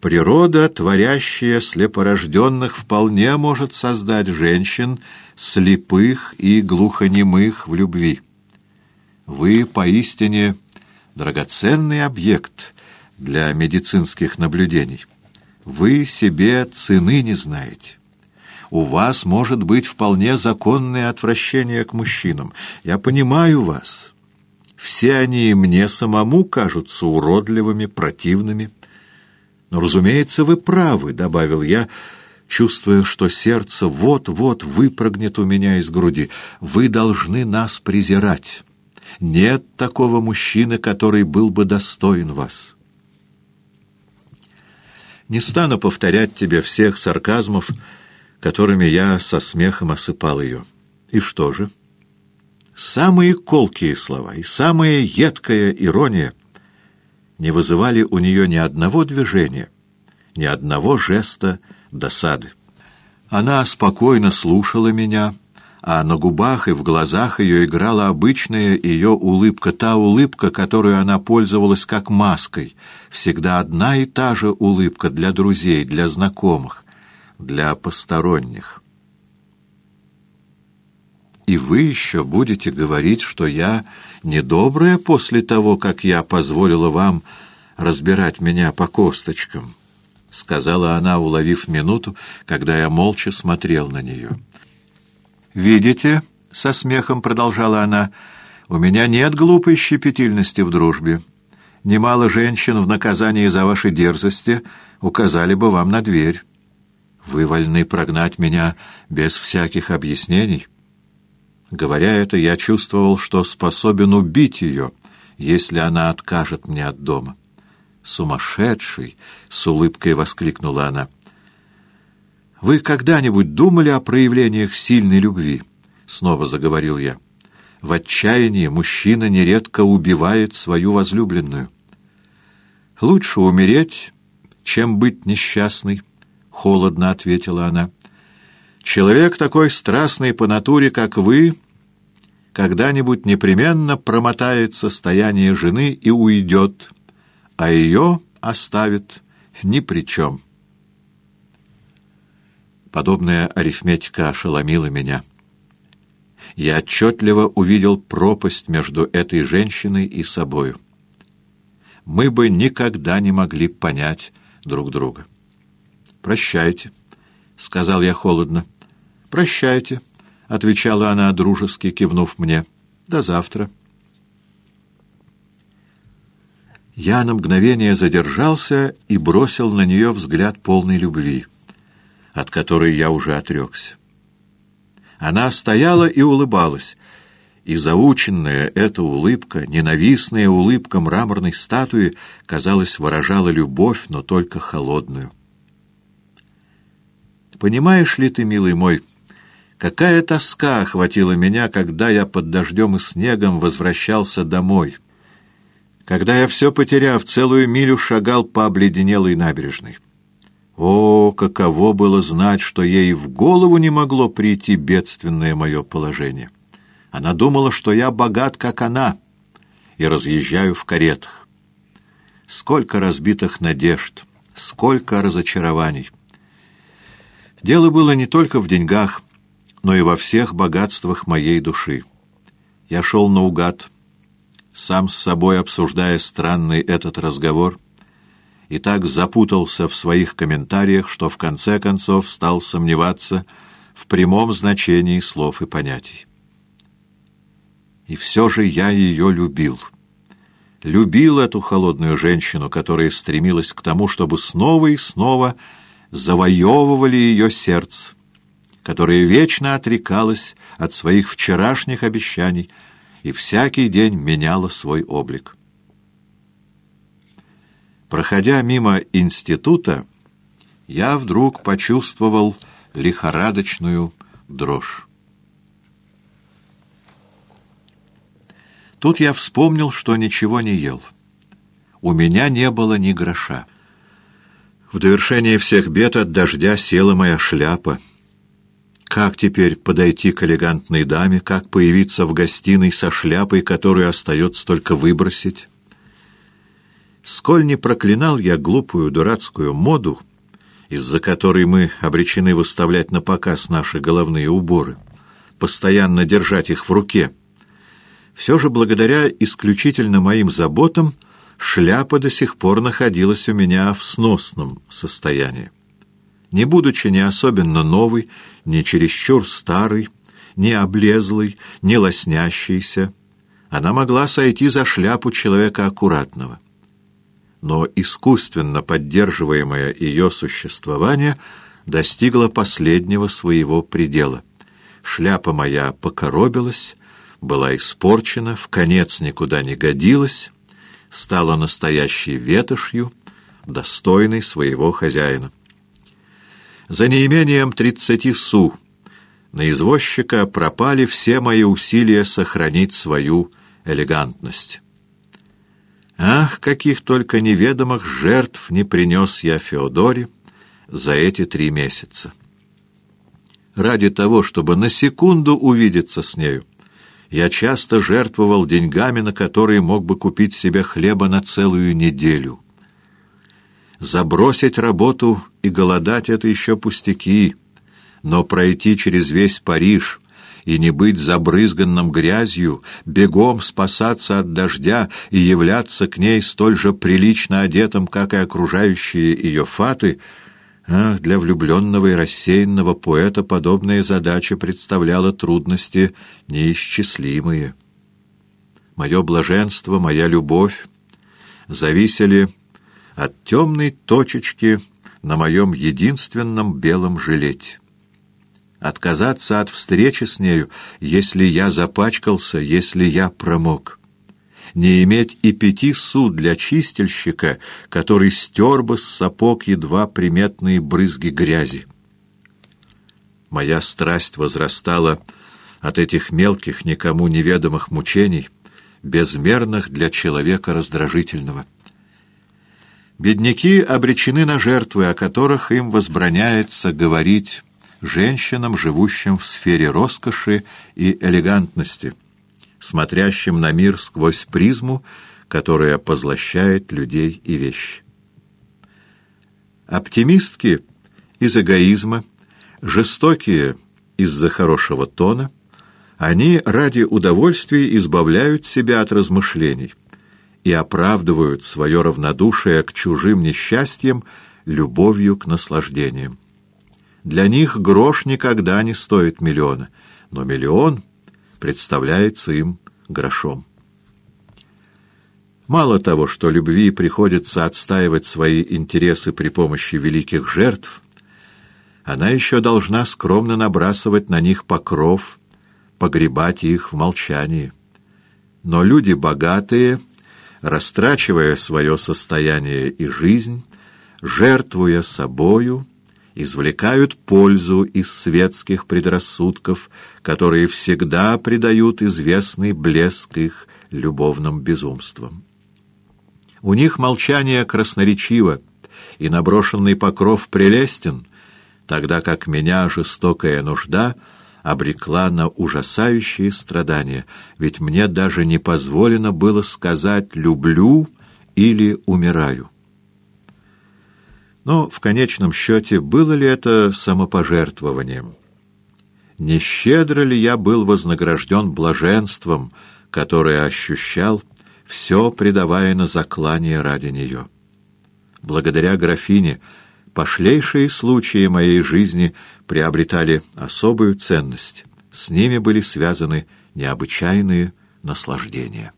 Природа, творящая слепорожденных, вполне может создать женщин, слепых и глухонемых в любви. Вы поистине драгоценный объект для медицинских наблюдений. Вы себе цены не знаете. У вас может быть вполне законное отвращение к мужчинам. Я понимаю вас. Все они мне самому кажутся уродливыми, противными. Но, разумеется, вы правы, — добавил я, чувствуя, что сердце вот-вот выпрыгнет у меня из груди. Вы должны нас презирать. Нет такого мужчины, который был бы достоин вас. Не стану повторять тебе всех сарказмов, которыми я со смехом осыпал ее. И что же? Самые колкие слова и самая едкая ирония не вызывали у нее ни одного движения, ни одного жеста досады. Она спокойно слушала меня, а на губах и в глазах ее играла обычная ее улыбка, та улыбка, которую она пользовалась как маской, всегда одна и та же улыбка для друзей, для знакомых, для посторонних. И вы еще будете говорить, что я недобрая после того, как я позволила вам разбирать меня по косточкам, — сказала она, уловив минуту, когда я молча смотрел на нее. — «Видите?» — со смехом продолжала она. «У меня нет глупой щепетильности в дружбе. Немало женщин в наказании за ваши дерзости указали бы вам на дверь. Вы вольны прогнать меня без всяких объяснений». Говоря это, я чувствовал, что способен убить ее, если она откажет мне от дома. «Сумасшедший!» — с улыбкой воскликнула она — «Вы когда-нибудь думали о проявлениях сильной любви?» — снова заговорил я. «В отчаянии мужчина нередко убивает свою возлюбленную. Лучше умереть, чем быть несчастной», — холодно ответила она. «Человек такой страстный по натуре, как вы, когда-нибудь непременно промотает состояние жены и уйдет, а ее оставит ни при чем». Подобная арифметика ошеломила меня. Я отчетливо увидел пропасть между этой женщиной и собою. Мы бы никогда не могли понять друг друга. «Прощайте», — сказал я холодно. «Прощайте», — отвечала она, дружески кивнув мне. «До завтра». Я на мгновение задержался и бросил на нее взгляд полной любви от которой я уже отрекся. Она стояла и улыбалась, и заученная эта улыбка, ненавистная улыбка мраморной статуи, казалось, выражала любовь, но только холодную. Понимаешь ли ты, милый мой, какая тоска охватила меня, когда я под дождем и снегом возвращался домой, когда я все потеряв, целую милю шагал по обледенелой набережной. О, каково было знать, что ей в голову не могло прийти бедственное мое положение. Она думала, что я богат, как она, и разъезжаю в каретах. Сколько разбитых надежд, сколько разочарований. Дело было не только в деньгах, но и во всех богатствах моей души. Я шел наугад, сам с собой обсуждая странный этот разговор — и так запутался в своих комментариях, что в конце концов стал сомневаться в прямом значении слов и понятий. И все же я ее любил. Любил эту холодную женщину, которая стремилась к тому, чтобы снова и снова завоевывали ее сердце, которая вечно отрекалась от своих вчерашних обещаний и всякий день меняла свой облик. Проходя мимо института, я вдруг почувствовал лихорадочную дрожь. Тут я вспомнил, что ничего не ел. У меня не было ни гроша. В довершение всех бед от дождя села моя шляпа. Как теперь подойти к элегантной даме, как появиться в гостиной со шляпой, которую остается только выбросить? Сколь не проклинал я глупую дурацкую моду, из-за которой мы обречены выставлять на показ наши головные уборы, постоянно держать их в руке, все же благодаря исключительно моим заботам шляпа до сих пор находилась у меня в сносном состоянии. Не будучи ни особенно новой, ни чересчур старой, ни облезлой, ни лоснящейся, она могла сойти за шляпу человека аккуратного. Но искусственно поддерживаемое ее существование достигло последнего своего предела. Шляпа моя покоробилась, была испорчена, в конец никуда не годилась, стала настоящей ветошью, достойной своего хозяина. За неимением тридцати су на извозчика пропали все мои усилия сохранить свою элегантность. Ах, каких только неведомых жертв не принес я Феодоре за эти три месяца! Ради того, чтобы на секунду увидеться с нею, я часто жертвовал деньгами, на которые мог бы купить себе хлеба на целую неделю. Забросить работу и голодать — это еще пустяки, но пройти через весь Париж и не быть забрызганным грязью, бегом спасаться от дождя и являться к ней столь же прилично одетым, как и окружающие ее фаты — Ах, для влюбленного и рассеянного поэта подобная задача представляла трудности неисчислимые. Мое блаженство, моя любовь зависели от темной точечки на моем единственном белом жилете. Отказаться от встречи с нею, если я запачкался, если я промок не иметь и пяти суд для чистильщика, который стер бы с сапог едва приметные брызги грязи. Моя страсть возрастала от этих мелких, никому неведомых мучений, безмерных для человека раздражительного. Бедняки обречены на жертвы, о которых им возбраняется говорить женщинам, живущим в сфере роскоши и элегантности — смотрящим на мир сквозь призму, которая позлощает людей и вещи. Оптимистки из эгоизма, жестокие из-за хорошего тона, они ради удовольствия избавляют себя от размышлений и оправдывают свое равнодушие к чужим несчастьям любовью к наслаждениям. Для них грош никогда не стоит миллиона, но миллион — представляется им грошом. Мало того, что любви приходится отстаивать свои интересы при помощи великих жертв, она еще должна скромно набрасывать на них покров, погребать их в молчании. Но люди богатые, растрачивая свое состояние и жизнь, жертвуя собою, извлекают пользу из светских предрассудков, которые всегда придают известный блеск их любовным безумствам. У них молчание красноречиво, и наброшенный покров прелестен, тогда как меня жестокая нужда обрекла на ужасающие страдания, ведь мне даже не позволено было сказать «люблю» или «умираю». Но в конечном счете было ли это самопожертвованием? Не щедро ли я был вознагражден блаженством, которое ощущал, все предавая на заклание ради нее? Благодаря графине пошлейшие случаи моей жизни приобретали особую ценность. С ними были связаны необычайные наслаждения.